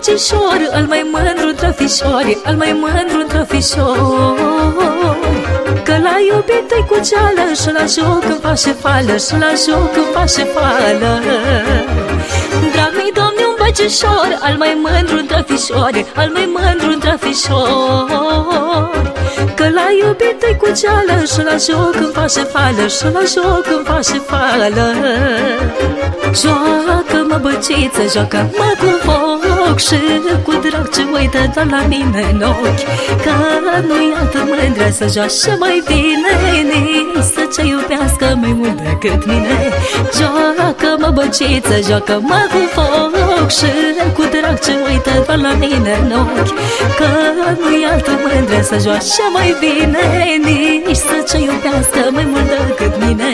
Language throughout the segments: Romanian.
băcișor Al mai mândru între fișori Al mai mândru între fișori Că l-a iubit cu ceală Și la joc îmi face fală Și la joc îmi face fală. Drag mi domni un băcișor Al mai mândru între fișori Al mai mândru între fișori Că l-a iubit cu ceală Și la joc îmi face fală Și la joc îmi face fală Joacă-mă băciță, joacă-mă cu foc Și cu drag ce uită doar la mine în ochi. Că nu-i altă mândră să joace mai bine Nici să ce iubească mai mult decât mine. Joacă-mă băciță, joacă-mă cu foc Și cu drag ce uită doar la mine în ochi. Că nu-i altă mândră să joace mai bine Nici să ce iubească mai mult decât mine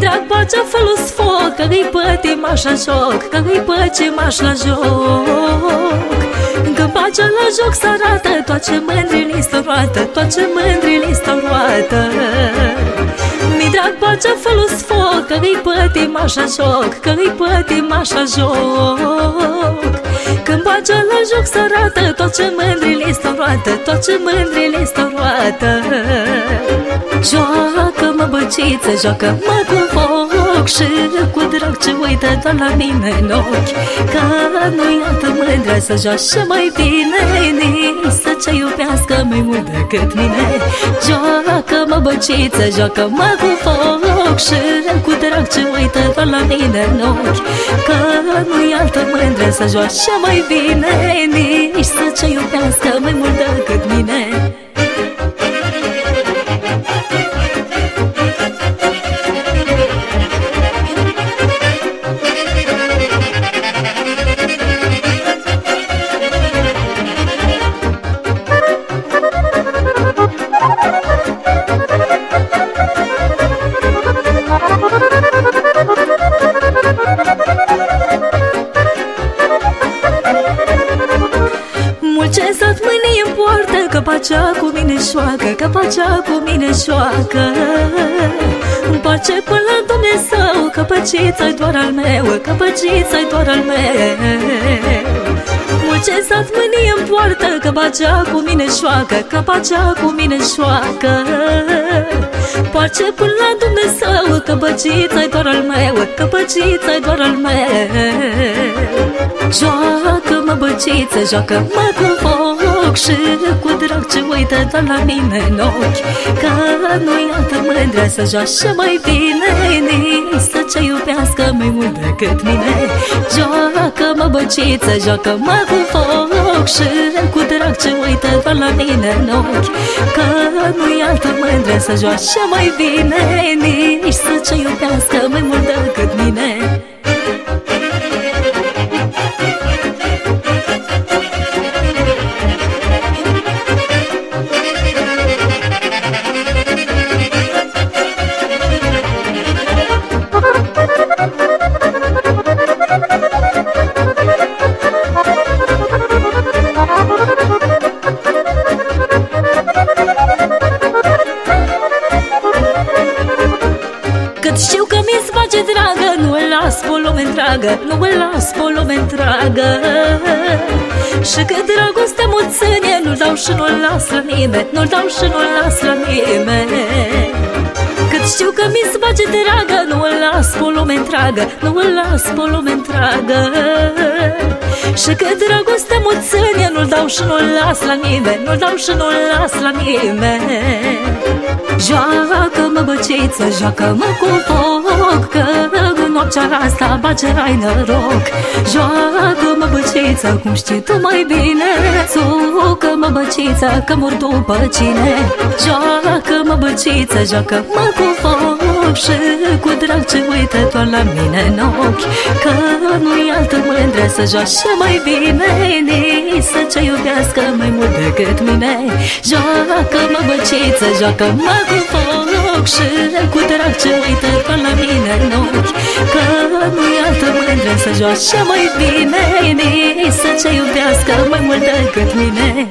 drag pacea felul foc Că îi păti maș la joc Că îi păci maș la joc. Că pacea la joc să arată Toate mândrile ți roată Toate mândrile ți roată. Mi drag pacea felul foc Că îi păti maș la joc Că îi păti maș la joc. Când pacea la joc să arată Toate mândrile ți roată Toate mândrile ți roată Joacă-mă băciță, joacă-mă cu foc Și cu drag ce uită doar la mine în ochi. Că nu-i altă mândră să joace mai bine Nici să ce iubească mai mult decât mine. Joacă-mă băciță, joacă-mă cu foc Și cu drag ce uită doar la mine în ochi Că nu-i altă mândră să joace mai bine Nici să ce iubească mai mult decât mine pacea cu mine șoacă Că pacea cu mine șoacă. Îmi place până la Dumnezeu Că păcița-i doar al meu Că păcița-i doar al meu. Mult ce sat mâinii în poartă Că pacea cu mine șoacă Că pacea cu mine șoacă. Parce până la Dumnezeu Că păcița-i doar al meu Că păcița-i doar al meu Joacă-mă băciță, joacă-mă cu foc Și cu drag ce uită doar la mine în ochi. Că nu-i altă mândră să joace mai bine Nici să ce iubească mai mult decât mine. Joacă-mă băciță, joacă-mă cu foc Și cu drag ce uită doar la mine în ochi. Că nu-i altă mândră să joace mai bine Nici să ce iubească mai mult las pe lume întreagă Nu îl las pe lume întreagă. Și că dragostea mă ține Nu-l dau și nu-l las la nimeni Nu-l dau și nu-l las la nimeni. Cât știu că mi-ți face dragă Nu îl las pe lume întreagă Nu îl las pe lume întreagă. Și că dragostea mă ține Nu-l dau și nu-l las la nimeni Nu-l dau și nu-l las la nimeni. Joacă-mă băciță, joacă-mă cu foc Că în noaptea asta bagerai noroc. Joacă-mă băciță, cum știi tu mai bine. Sucă-mă băciță, că mor după cine Joacă-mă băciță, joacă-mă cu foc foc Și cu drag ce uită doar la mine în ochi. Că nu-i altă mândră să joace mai bine Nici să ce iubească mai mult decât mine. Joacă-mă băciță, joacă-mă cu foc Și cu drag ce uită doar la mine în ochi să joace mai bine Nici să ce iubească mai mult decât mine